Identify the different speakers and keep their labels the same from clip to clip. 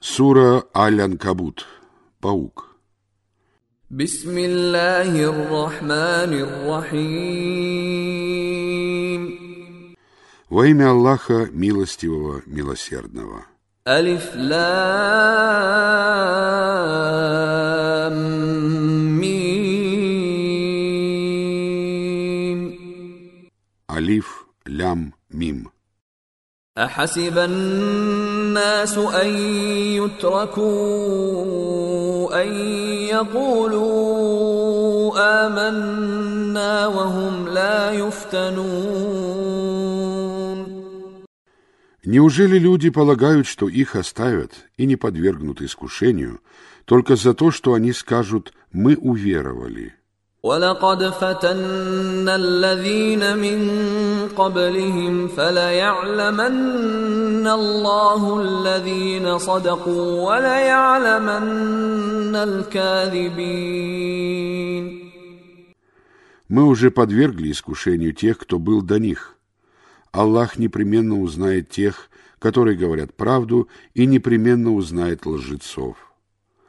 Speaker 1: Сура Аль-Анкабут. Паук.
Speaker 2: بسم الله الرحمن الرحيم
Speaker 1: Во имя Аллаха, милостивого, милосердного.
Speaker 2: ألف لام ميم
Speaker 1: Алиф, лям, мим.
Speaker 2: أحسب الناس أن يتركوا أن يقولوا آمنا وهم لا يفتنون
Speaker 1: Неужели люди полагают, что их оставят и не подвергнут искушению только за то, что они скажут «мы уверовали»?
Speaker 2: ولقد فتنا الذين من قبلهم فليعلمن الله الذين صدقوا وليعلمن الكاذبين
Speaker 1: Мы уже подвергли искушению тех, кто был до них. Аллах непременно узнает тех, которые говорят правду, и непременно узнает лжецов.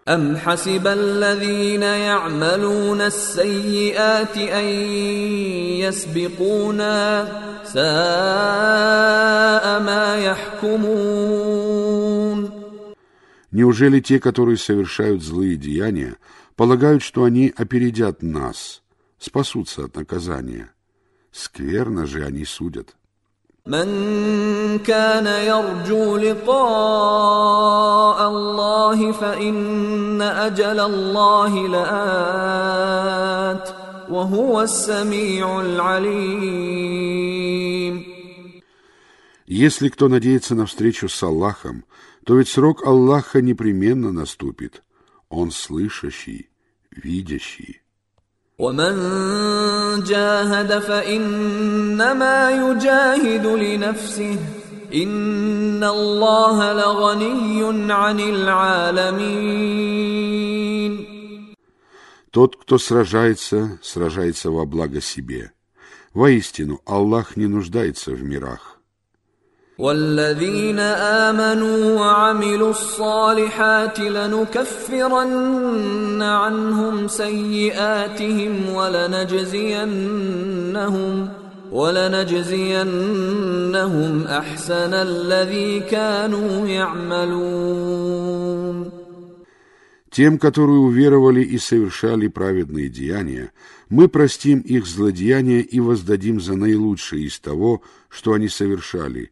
Speaker 2: أم حسب الذين يعملون السيئات أن يسبقونا ساء ما يحكمون
Speaker 1: Неужели те, которые совершают злые деяния, полагают, что они опередят нас, спасутся от наказания? Скверно же они судят.
Speaker 2: من كان يرجو لقاء الله فإن أجل الله لآت وهو السميع العليم
Speaker 1: Если кто надеется на встречу с Аллахом, то ведь срок Аллаха непременно наступит. Он слышащий, видящий.
Speaker 2: ومن جاهد فإنما يجاهد لنفسه إن الله لغني عن العالمين
Speaker 1: Тот, кто сражается, сражается во благо себе. Воистину, Аллах не нуждается в мирах.
Speaker 2: والذين آمنوا وعملوا الصالحات لنكفرن عنهم سيئاتهم ولنجزينهم ولنجزينهم أحسن الذي كانوا يعملون
Speaker 1: Тем, которые уверовали и совершали праведные деяния, мы простим их злодеяния и воздадим за наилучшее из того, что они совершали,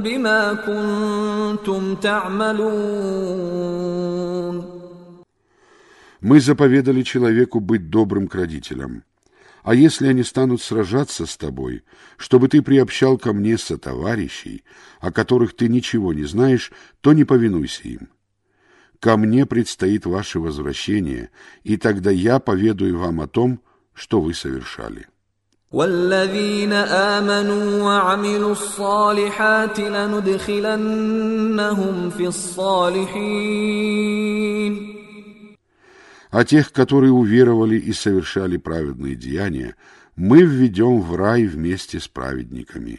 Speaker 2: بما كنتم تعملون
Speaker 1: Мы заповедали человеку быть добрым к родителям. А если они станут сражаться с тобой, чтобы ты приобщал ко мне сотоварищей, о которых ты ничего не знаешь, то не повинуйся им. Ко мне предстоит ваше возвращение, и тогда я поведаю вам о том, что вы совершали.
Speaker 2: والذين آمنوا وعملوا الصالحات لندخلنهم في الصالحين
Speaker 1: А тех, которые уверовали и совершали праведные деяния, мы введем в рай вместе с праведниками.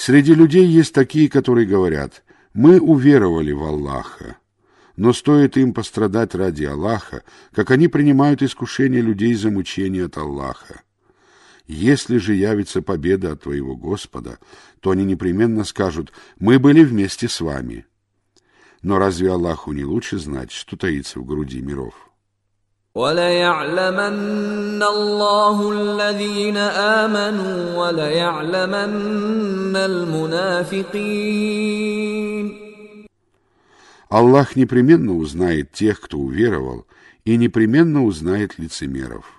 Speaker 1: Среди людей есть такие, которые говорят, мы уверовали в Аллаха. Но стоит им пострадать ради Аллаха, как они принимают искушение людей за мучение от Аллаха. Если же явится победа от твоего Господа, то они непременно скажут «Мы были вместе с вами». Но разве Аллаху не лучше знать, что таится в груди миров?
Speaker 2: وليعلمن الله الذين آمنوا وليعلمن المنافقين
Speaker 1: Аллах непременно узнает тех, кто уверовал, и непременно узнает лицемеров.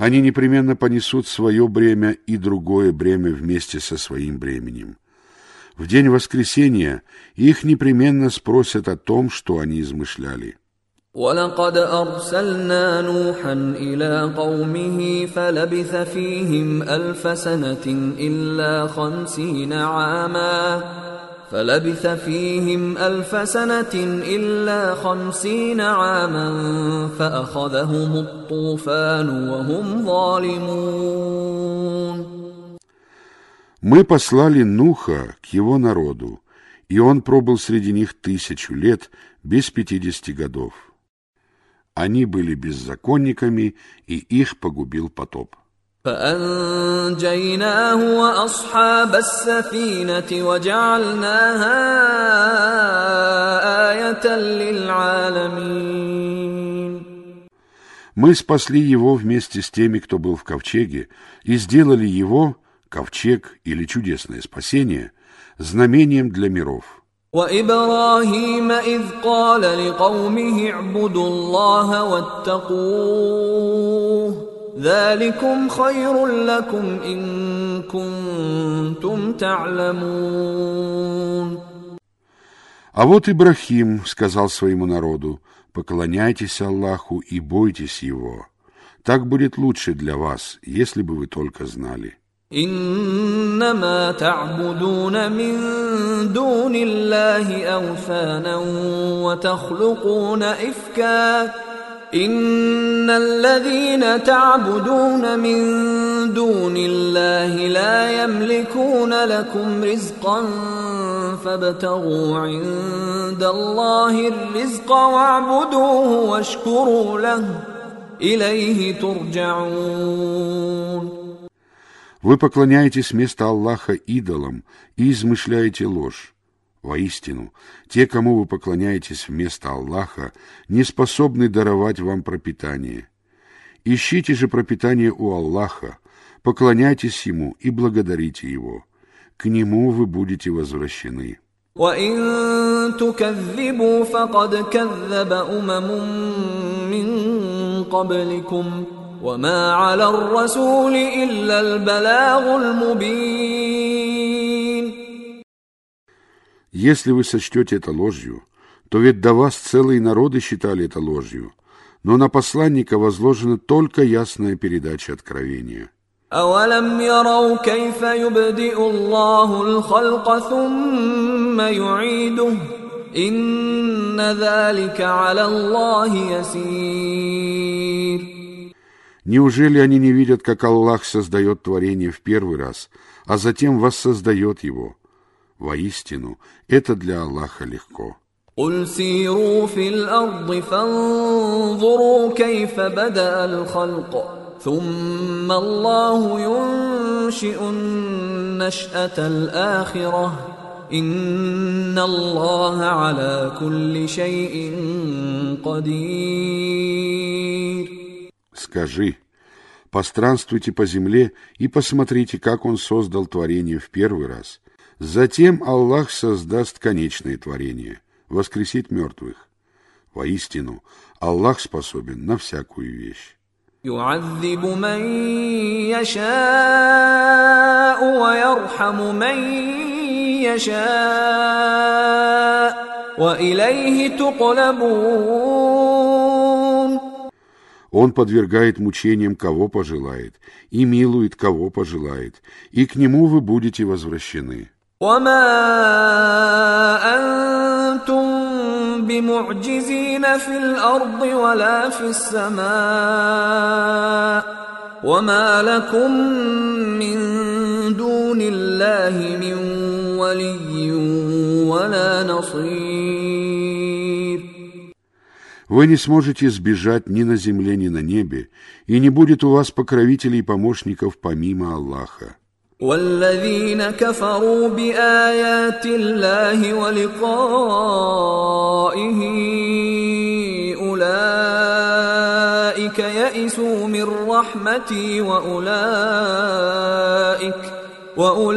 Speaker 1: Они непременно понесут свое бремя и другое бремя вместе со своим бременем. В день воскресения их непременно спросят о том, что они измышляли.
Speaker 2: ولقد أرسلنا نوحا إلى قومه فلبث فيهم ألف سنة إلا خمسين عاماً فلبث فيهم ألف سنة إلا خمسين عاما فأخذهم الطوفان وهم ظالمون
Speaker 1: Мы послали Нуха к его народу, и он пробыл среди них тысячу лет без пятидесяти годов. Они были беззаконниками, и их погубил потоп.
Speaker 2: فأنجيناه وأصحاب السفينة وجعلناها آية للعالمين
Speaker 1: Мы спасли его вместе с теми, кто был в ковчеге, и сделали его, ковчег или чудесное спасение, знамением для миров.
Speaker 2: وإبراهيم إذ قال لقومه اعبدوا الله واتقوه ذلكم خير لكم إن كنتم تعلمون
Speaker 1: А вот Ибрахим сказал своему народу, «Поклоняйтесь Аллаху и бойтесь Его. Так будет лучше для вас, если бы вы только знали».
Speaker 2: إنما تعبدون من دون الله أوثانا وتخلقون إفكاً إن الذين تعبدون من دون الله لا يملكون لكم رزقا فابتغوا عند الله الرزق واعبدوه واشكروا له إليه ترجعون
Speaker 1: Вы поклоняетесь вместо Аллаха идолам и измышляете ложь. Воистину, те, кому вы поклоняетесь вместо Аллаха, не способны даровать вам пропитание. Ищите же пропитание у Аллаха, поклоняйтесь Ему и благодарите Его. К Нему вы будете возвращены.
Speaker 2: وإن تكذبوا فقد كذب أمم من قبلكم وما على الرسول إلا البلاغ المبين
Speaker 1: Если вы сочтете это ложью, то ведь до вас целые народы считали это ложью, но на посланника возложена только ясная передача откровения.
Speaker 2: أولم يروا كيف يبدئ الله الخلق ثم يعيده إن ذلك على الله يسير
Speaker 1: Неужели они не видят, как Аллах создает творение в первый раз, а затем воссоздает его? Воистину, это для Аллаха легко.
Speaker 2: قل سيروا في الأرض فانظروا كيف بدأ الخلق ثم الله ينشئ النشأة الآخرة إن الله على كل شيء قدير
Speaker 1: Скажи, Постранствуйте по земле и посмотрите, как Он создал творение в первый раз. Затем Аллах создаст конечное творение, воскресит мертвых. Воистину, Аллах способен на всякую вещь.
Speaker 2: يعذب من يشاء ويرحم من يشاء واليه تقلبون
Speaker 1: Он подвергает мучениям кого пожелает, и милует кого пожелает, и к нему вы будете возвращены.
Speaker 2: وما أنتم بمعجزين في الأرض ولا في السماء وما لكم من دون الله من ولي ولا نصير
Speaker 1: Вы не сможете сбежать ни на земле, ни на небе, и не будет у вас покровителей и помощников помимо Аллаха.
Speaker 2: والذين كفروا بآيات الله ولقائه أولئك يئسوا من رحمتي وأولئك وأولئك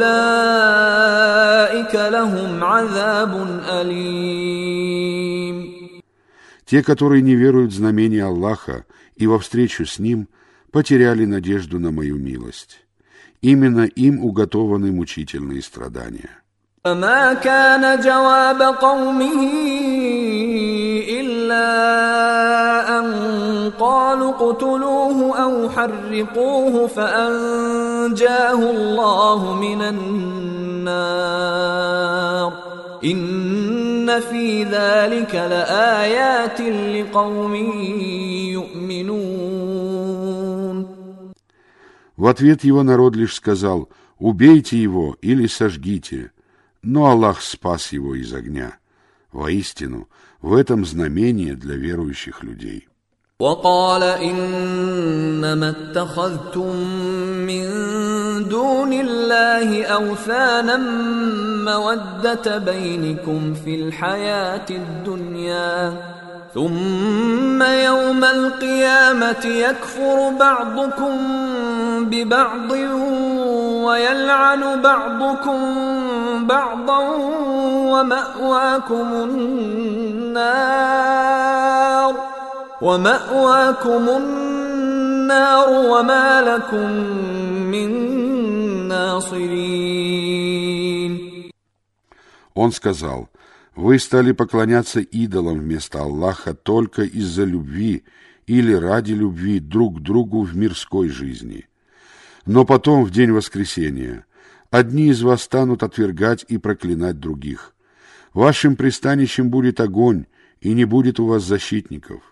Speaker 2: لهم عذاب أليم
Speaker 1: Те, которые не веруют в знамения Аллаха и во встречу с Ним, потеряли надежду на мою милость. Именно им уготованы мучительные страдания.
Speaker 2: فما كان جواب قومه إلا أن قالوا اقتلوه أو حرقوه فأنجاه الله من النار إن في ذلك لآيات لقوم يؤمنون
Speaker 1: В ответ его народ лишь сказал «Убейте его или сожгите», но Аллах спас его из огня. Воистину, в этом знамение для верующих людей.
Speaker 2: وقال إنما اتخذتم من دون الله أوثانا مودة بينكم في الحياة الدنيا ثم يوم القيامة يكفر بعضكم ببعض ويلعن بعضكم بعضا ومأواكم النار ومأواكم النار وما لكم من ناصرين
Speaker 1: Он сказал, вы стали поклоняться идолам вместо Аллаха только из-за любви или ради любви друг к другу в мирской жизни. Но потом, в день воскресения, одни из вас станут отвергать и проклинать других. Вашим пристанищем будет огонь, и не будет у вас защитников.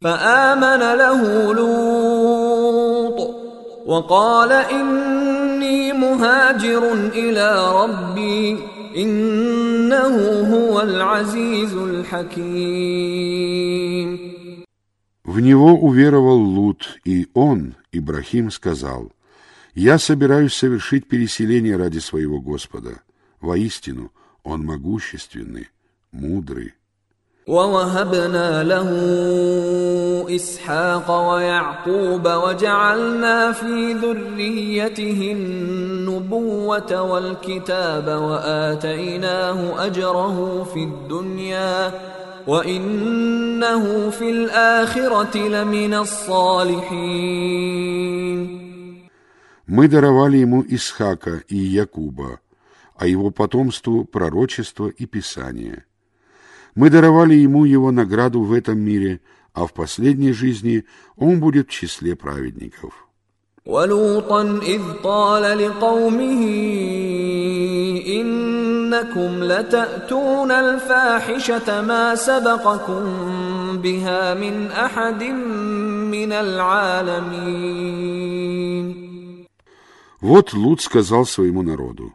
Speaker 2: فآمن له لوط وقال إني مهاجر إلى ربي إنه هو العزيز الحكيم
Speaker 1: В него уверовал Лут, и он, Ибрахим, сказал, «Я собираюсь совершить переселение ради своего Господа. Воистину, он могущественный, мудрый».
Speaker 2: ووهبنا له اسحاق ويعقوب وجعلنا في ذريته النبوه والكتاب واتيناه اجره في الدنيا وانه في الاخره لمن الصالحين
Speaker 1: Мы даровали ему Исхака и Якуба, а его потомству пророчество и Писание. Мы даровали ему его награду в этом мире, а в последней жизни он будет в числе праведников.
Speaker 2: ولوطا إذ قال لقومه إنكم لتأتون الفاحشة ما سبقكم بها من أحد من العالمين
Speaker 1: Вот Лут сказал своему народу,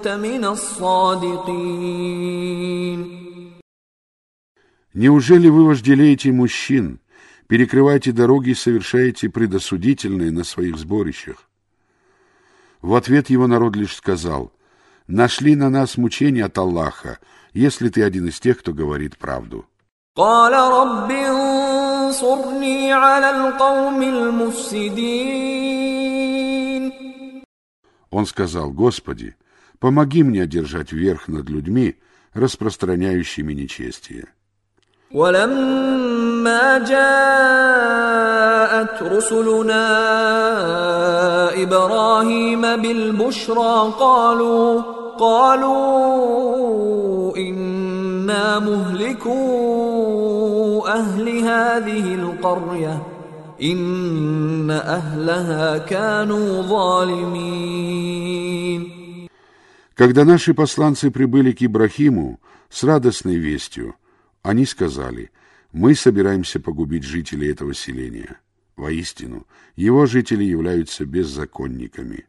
Speaker 2: كنت من الصادقين
Speaker 1: Неужели вы вожделеете мужчин, перекрываете дороги и совершаете предосудительные на своих сборищах? В ответ его народ лишь сказал, «Нашли на нас мучения от Аллаха, если ты один из тех, кто говорит правду».
Speaker 2: قال رب انصرني على القوم المفسدين
Speaker 1: Он сказал, «Господи, помоги мне одержать верх над людьми, распространяющими нечестие».
Speaker 2: ولما جاءت رسلنا ابراهيم بالبشرى قالوا قالوا انا مهلكو اهل هذه القريه ان اهلها كانوا ظالمين
Speaker 1: Когда наши посланцы прибыли к Ибрахиму с радостной вестью, они сказали, мы собираемся погубить жителей этого селения. Воистину, его жители являются беззаконниками.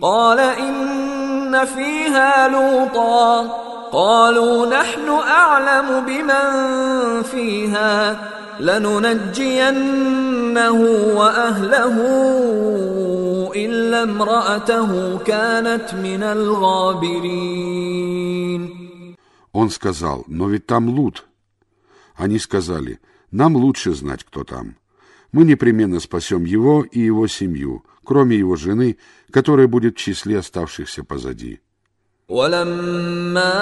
Speaker 2: قال إن فيها لوطا قالوا نحن أعلم بمن فيها لننجينه وأهله إلا امرأته كانت من الغابرين
Speaker 1: Он сказал, но ведь там Лут. Они сказали, нам лучше знать, кто там. Мы непременно спасем его и его семью, кроме его жены, которая будет в числе оставшихся позади.
Speaker 2: ولما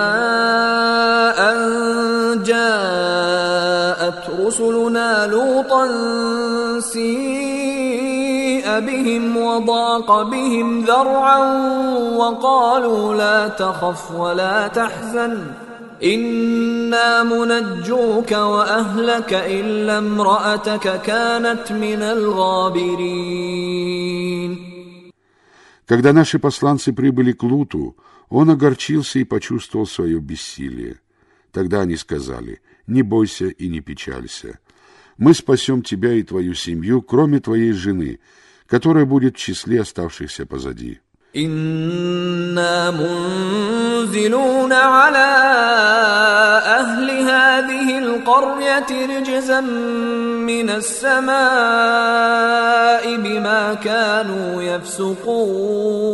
Speaker 2: أن جاءت رسلنا لوطا سيء بهم وضاق بهم ذرعا وقالوا لا تخف ولا تحزن إنا منجوك وأهلك إلا امرأتك كانت من الغابرين
Speaker 1: Когда наши посланцы прибыли к Луту, он огорчился и почувствовал свое бессилие. Тогда они сказали, не бойся и не печалься. Мы спасем тебя и твою семью, кроме твоей жены, которая будет в числе оставшихся позади.
Speaker 2: إنا منزلون على أهل هذه القرية رجزا من السماء بما كانوا يفسقون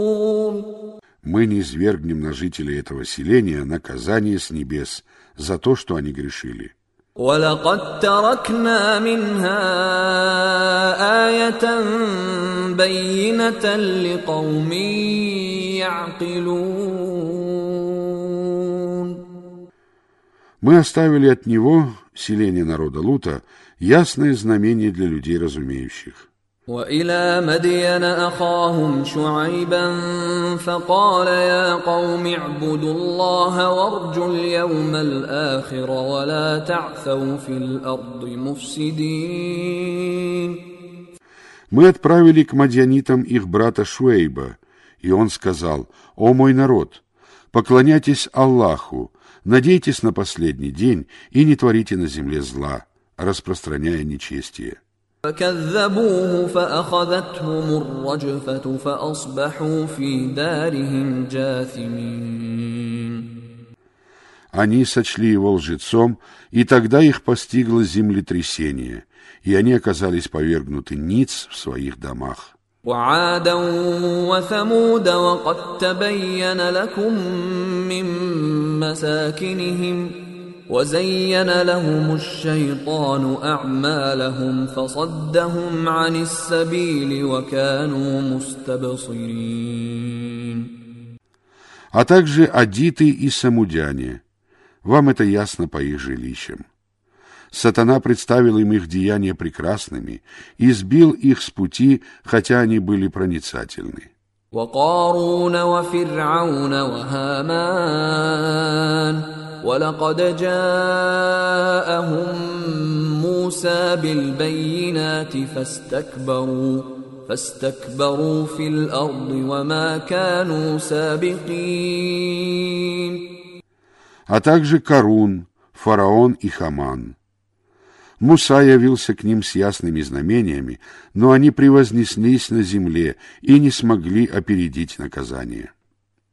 Speaker 1: Мы не извергнем на жителей этого селения наказание с небес за то, что они грешили.
Speaker 2: ولقد تركنا منها آية بينة لقوم يعقلون
Speaker 1: Мы оставили от него, селение народа Лута, ясное знамение для людей разумеющих.
Speaker 2: وإلى مدين أخاهم شعيبا فقال يا قوم اعبدوا الله وارجوا اليوم الآخر ولا تعثوا في الأرض مفسدين
Speaker 1: Мы отправили к мадьянитам их брата Шуэйба, и он сказал, «О мой народ, поклоняйтесь Аллаху, надейтесь на последний день и не творите на земле зла, распространяя нечестие».
Speaker 2: فكذبوه فأخذتهم الرجفة فأصبحوا في دارهم جاثمين
Speaker 1: Они сочли его лжецом, и тогда их постигло землетрясение, и они оказались повергнуты ниц в своих домах.
Speaker 2: وعادا وثمود وقد تبين لكم من مساكنهم وزين لهم الشيطان أعمالهم فصدهم عن السبيل وكانوا مستبصرين
Speaker 1: А также адиты и самудяне. Вам это ясно по их жилищам. Сатана представил им их деяния прекрасными и сбил их с пути, хотя они были проницательны.
Speaker 2: وقارون وفرعون وهامان ولقد جاءهم موسى بالبينات فاستكبروا فاستكبروا في الارض وما كانوا سابقين
Speaker 1: А также Карун, Фараон и Хаман. Муса явился к ним с ясными знамениями, но они превознеслись на земле и не смогли опередить наказание.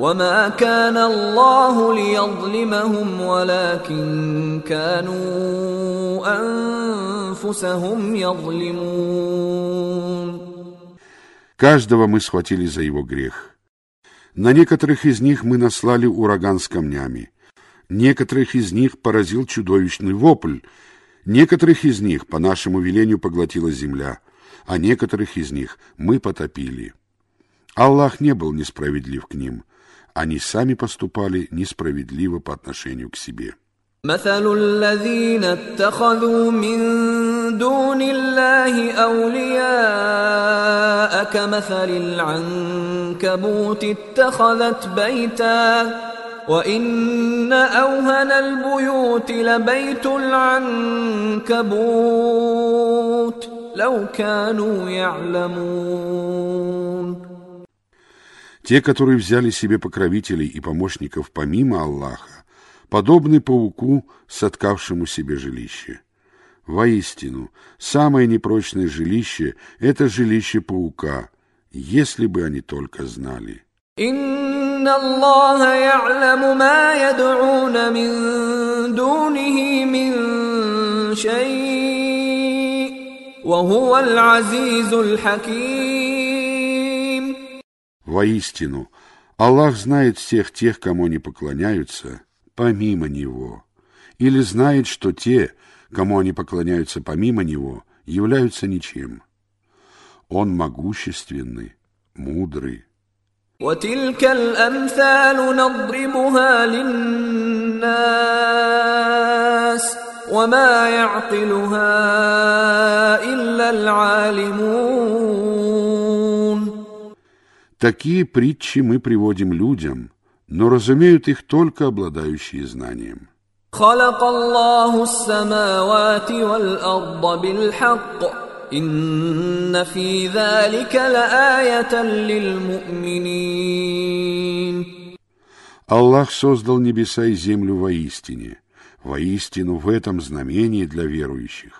Speaker 2: وما كان الله ليظلمهم ولكن كانوا أنفسهم يظلمون
Speaker 1: Каждого мы схватили за его грех. На некоторых из них мы наслали ураган с камнями. Некоторых из них поразил чудовищный вопль. Некоторых из них по нашему велению поглотила земля, а некоторых из них мы потопили. Аллах не был несправедлив к ним. Они сами поступали несправедливо по отношению к себе.
Speaker 2: مثل الذين اتخذوا من دون الله اولياء كمثل العنكبوت اتخذت بيتا وان اوهن البيوت لبيت العنكبوت لو كانوا يعلمون
Speaker 1: Те, которые взяли себе покровителей и помощников помимо Аллаха, подобны пауку, соткавшему себе жилище. Воистину, самое непрочное жилище — это жилище паука, если бы они только знали.
Speaker 2: إن الله يعلم ما يدعون من دونه من شيء وهو العزيز الحكيم
Speaker 1: Воистину, Аллах знает всех тех, кому они поклоняются, помимо Него, или знает, что те, кому они поклоняются помимо Него, являются ничем. Он могущественный, мудрый.
Speaker 2: وتلك الأمثال نضربها للناس وما يعقلها إلا العالمون
Speaker 1: Такие притчи мы приводим людям, но разумеют их только обладающие знанием.
Speaker 2: خلق الله السماوات والأرض بالحق إن في ذلك لآية للمؤمنين
Speaker 1: Аллах создал небеса и землю воистине. Воистину в этом знамение для верующих.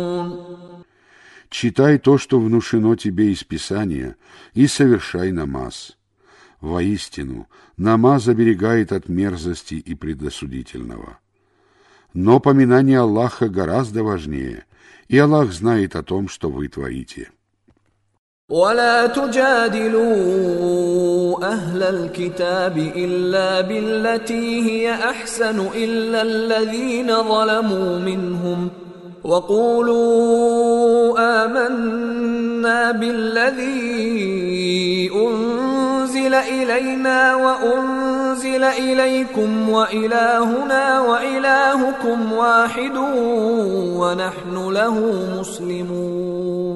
Speaker 1: Читай то, что внушено тебе из Писания, и совершай намаз. Воистину, намаз оберегает от мерзости и предосудительного. Но поминание Аллаха гораздо важнее, и Аллах знает о том, что вы творите.
Speaker 2: ولا تجادلوا اهل الكتاب الا بالتي هي احسن الا الذين ظلموا منهم وقولوا امنا بالذي انزل الينا وانزل اليكم والهنا والهكم واحد ونحن له مسلمون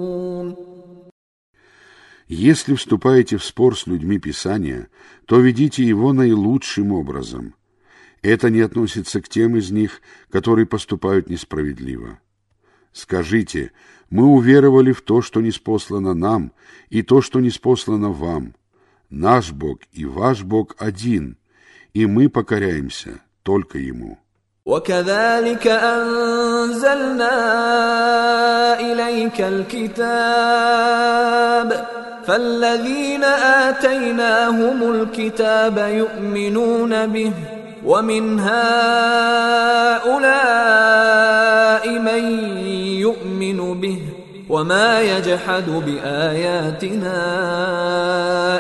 Speaker 1: Если вступаете в спор с людьми Писания, то ведите его наилучшим образом. Это не относится к тем из них, которые поступают несправедливо. Скажите, мы уверовали в то, что неспослано нам, и то, что неспослано вам. Наш Бог и ваш Бог один, и мы покоряемся только Ему.
Speaker 2: وكذلك انزلنا اليك الكتاب فالذين اتيناهم الكتاب يؤمنون به ومن هؤلاء من يؤمن به وما يجحد باياتنا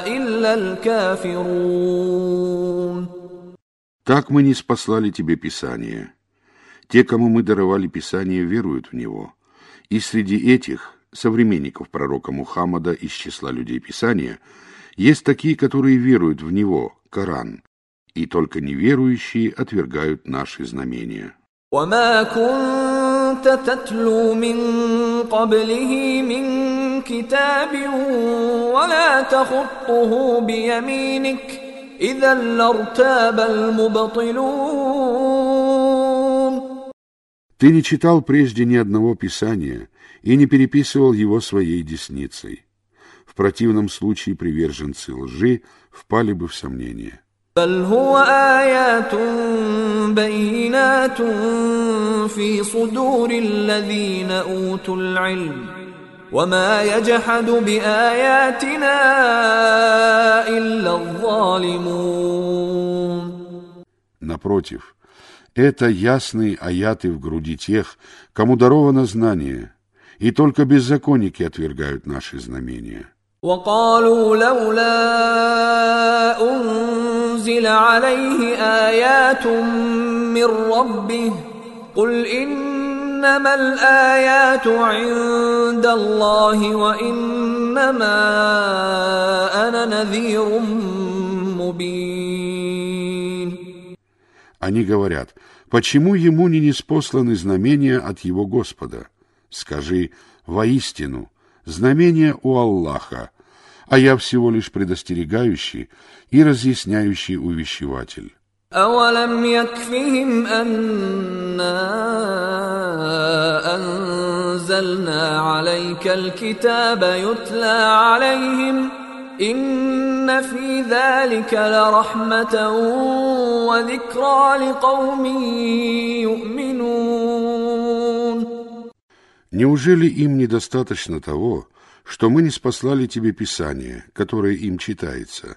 Speaker 2: الا الكافرون
Speaker 1: Так мы не спаслали тебе Писание. Те, кому мы даровали Писание, веруют в него. И среди этих, современников пророка Мухаммада из числа людей Писания, есть такие, которые веруют в него, Коран, – и только неверующие отвергают наши знамения.
Speaker 2: وما كنت تتلو من قبله من كتاب ولا تخطه بيمينك إذا لارتاب المبطلون
Speaker 1: Ты не читал прежде ни одного писания и не переписывал его своей десницей. В противном случае приверженцы лжи впали бы в сомнение.
Speaker 2: بل هو آيات بينات في صدور الذين أوتوا العلم وما يجحد بآياتنا إلا الظالمون
Speaker 1: Напротив, это ясные аяты в груди тех, кому даровано знание, и только беззаконники отвергают наши знамения.
Speaker 2: وقالوا لولا أنزل عليه آيات من ربه قل إنما الآيات عند الله وإنما أنا نذير مبين
Speaker 1: Они говорят, почему ему не неспосланы знамения от его Господа? Скажи, воистину, знамения у Аллаха, а я всего лишь предостерегающий и разъясняющий увещеватель.
Speaker 2: أولم يكفهم أنا أنزلنا عليك الكتاب يتلى عليهم إن في ذلك لرحمة وذكرى لقوم يؤمنون
Speaker 1: Неужели им недостаточно того, что мы не спаслали тебе Писание, которое им читается?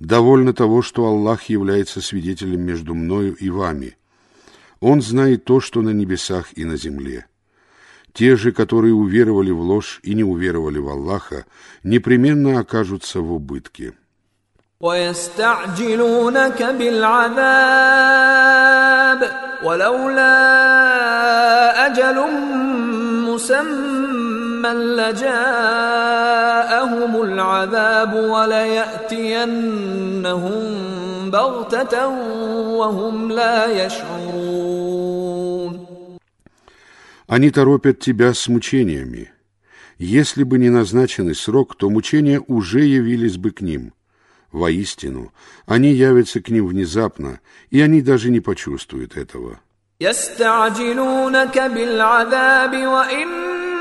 Speaker 1: довольно того, что Аллах является свидетелем между мною и вами. Он знает то, что на небесах и на земле. Те же, которые уверовали в ложь и не уверовали в Аллаха, непременно окажутся в убытке.
Speaker 2: ويستعجلونك بالعذاب ولولا اجل مسمى لجاءهم العذاب ولياتينهم بغته وهم لا يشعرون
Speaker 1: Они торопят тебя с мучениями. Если бы не назначенный срок, то мучения уже явились бы к ним. Воистину, они явятся к ним внезапно, и они даже не почувствуют этого.
Speaker 2: يستعجلونك بالعذاب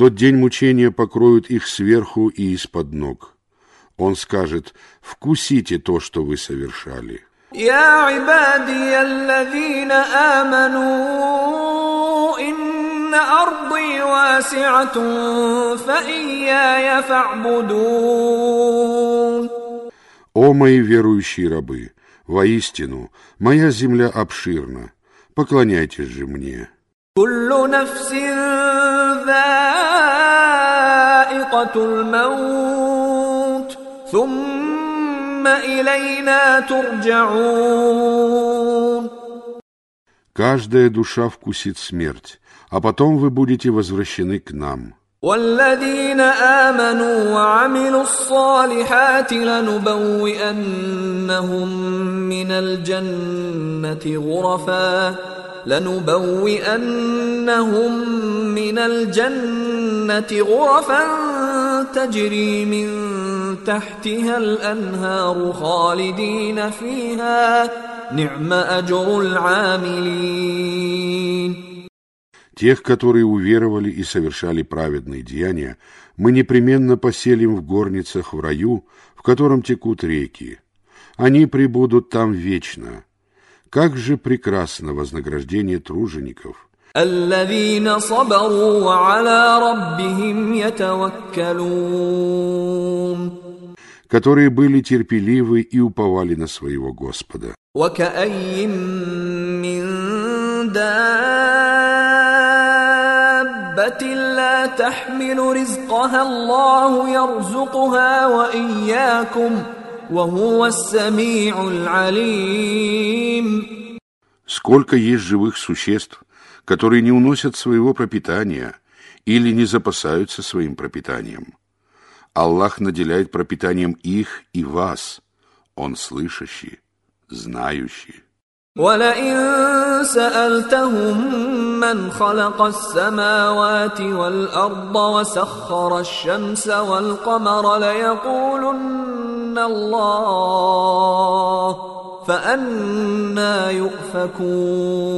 Speaker 1: тот день мучения покроют их сверху и из-под ног. Он скажет, вкусите то, что вы совершали.
Speaker 2: يا عبادي الذين امنوا ان ارضي واسعه فاياي فاعبدون
Speaker 1: О мои верующие рабы, воистину, моя земля обширна, поклоняйтесь же мне.
Speaker 2: كل نفس ذائقه الموت ثم الينا ترجعون
Speaker 1: Каждая душа вкусит смерть, а потом вы будете возвращены к нам.
Speaker 2: والذين آمنوا وعملوا الصالحات لنبوئنهم من الجنة غرفا لنبوئنهم من الجنة غرفا تجري من تحتها الأنهار خالدين فيها نعم أجر العاملين
Speaker 1: Тех, которые уверовали и совершали праведные деяния, мы непременно поселим в горницах в раю, в котором текут реки. Они пребудут там вечно. Как же прекрасно вознаграждение тружеников!
Speaker 2: الذين صبروا وعلى ربهم يتوكلون
Speaker 1: которые были терпеливы и уповали на своего Господа.
Speaker 2: وكأي من دابة لا تحمل رزقها الله يرزقها وإياكم وهو السميع العليم
Speaker 1: Сколько есть живых существ, которые не уносят своего пропитания или не запасаются своим пропитанием. Аллах наделяет пропитанием их и вас. Он слышащий, знающий.
Speaker 2: ولئن سألتهم من خلق السماوات والأرض وسخر الشمس والقمر ليقولن الله فأنا يؤفكون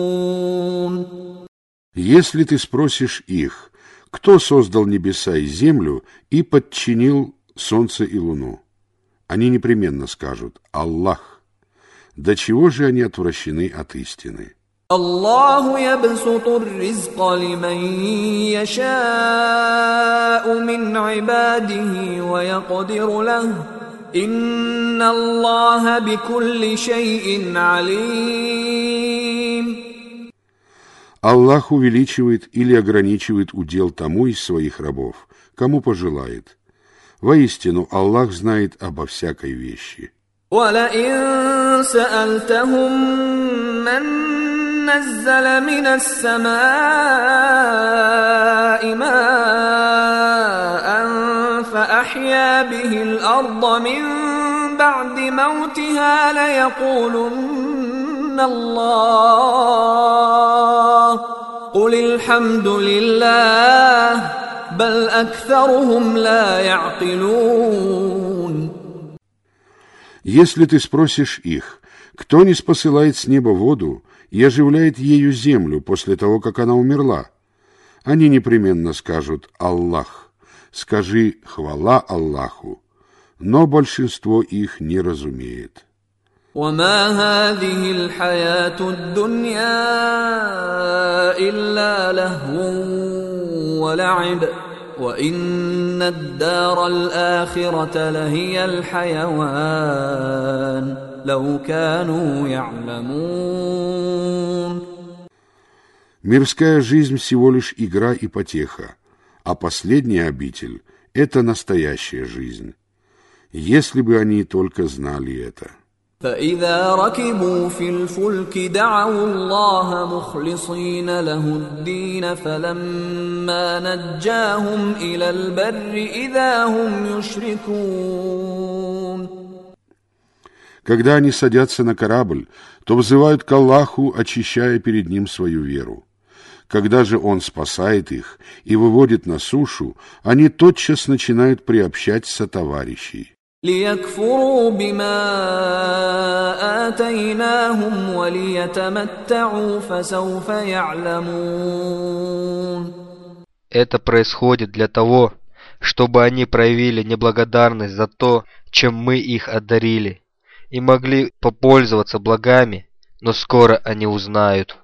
Speaker 1: Если ты спросишь их, кто создал небеса и землю и подчинил солнце и луну, они непременно скажут «Аллах». До чего же они отвращены от истины?
Speaker 2: الله يبسط الرزق لمن يشاء من عباده ويقدر له إن الله بكل شيء عليم
Speaker 1: Аллах увеличивает или ограничивает удел тому из своих рабов, кому пожелает. Воистину, Аллах знает обо всякой вещи.
Speaker 2: ولئن سألتهم من نزل من السماء ماء فأحيا به الأرض من بعد موتها ليقولن الله قل الحمد لله بل أكثرهم لا يعقلون
Speaker 1: Если ты спросишь их, кто не спосылает с неба воду и оживляет ею землю после того, как она умерла, они непременно скажут «Аллах». Скажи «Хвала Аллаху», но большинство их не разумеет.
Speaker 2: وما هذه الحياة الدنيا إلا لهو ولعب وإن الدار الآخرة لهي الحيوان لو كانوا يعلمون
Speaker 1: Мирская жизнь всего лишь игра и потеха, а последняя обитель – это настоящая жизнь. Если бы они только знали это –
Speaker 2: فإذا ركبوا في الفلك دعوا الله مخلصين له الدين فلما نجاهم إلى البر إذا هم يشركون
Speaker 1: Когда они садятся на корабль, то взывают к Аллаху, очищая перед ним свою веру. Когда же Он спасает их и выводит на сушу, они тотчас начинают приобщать сотоварищей.
Speaker 2: ليكفروا بما آتيناهم وليتمتعوا فسوف يعلمون
Speaker 3: Это происходит для того, чтобы они проявили неблагодарность за то, чем мы их одарили, и могли попользоваться благами, но скоро они узнают.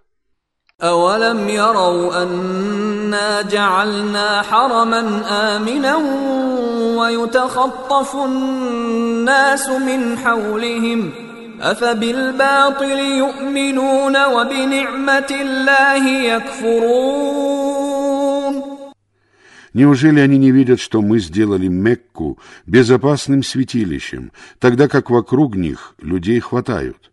Speaker 2: أولم يروا أنا جعلنا حرما آمنا ويتخطف الناس من حولهم أفبالباطل يؤمنون وبنعمة الله يكفرون
Speaker 1: Неужели они не видят, что мы сделали Мекку безопасным святилищем, тогда как вокруг них людей хватают?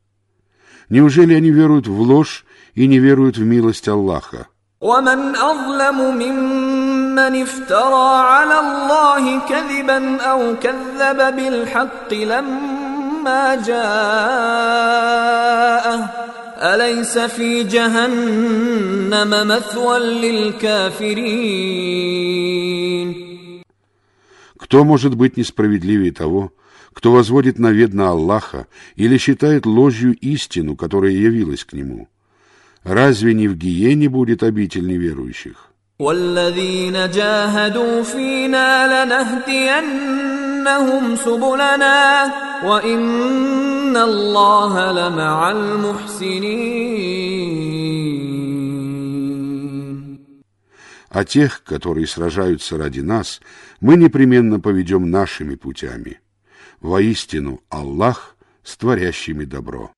Speaker 1: Неужели они веруют в ложь и не веруют в милость Аллаха?
Speaker 2: ومن أظلم ممن افترى على الله كذبا أو كذب بالحق لما جاءه أليس في جهنم مثوى للكافرين
Speaker 1: Кто может быть несправедливее того, кто возводит навет на Аллаха или считает ложью истину, которая явилась к нему? Разве не в гиене будет обитель неверующих?
Speaker 2: والذين جاهدوا فينا لنهدينهم سبلنا وإن الله لمع المحسنين
Speaker 1: А тех, которые сражаются ради нас, мы непременно поведем нашими путями. Воистину, Аллах с творящими добро.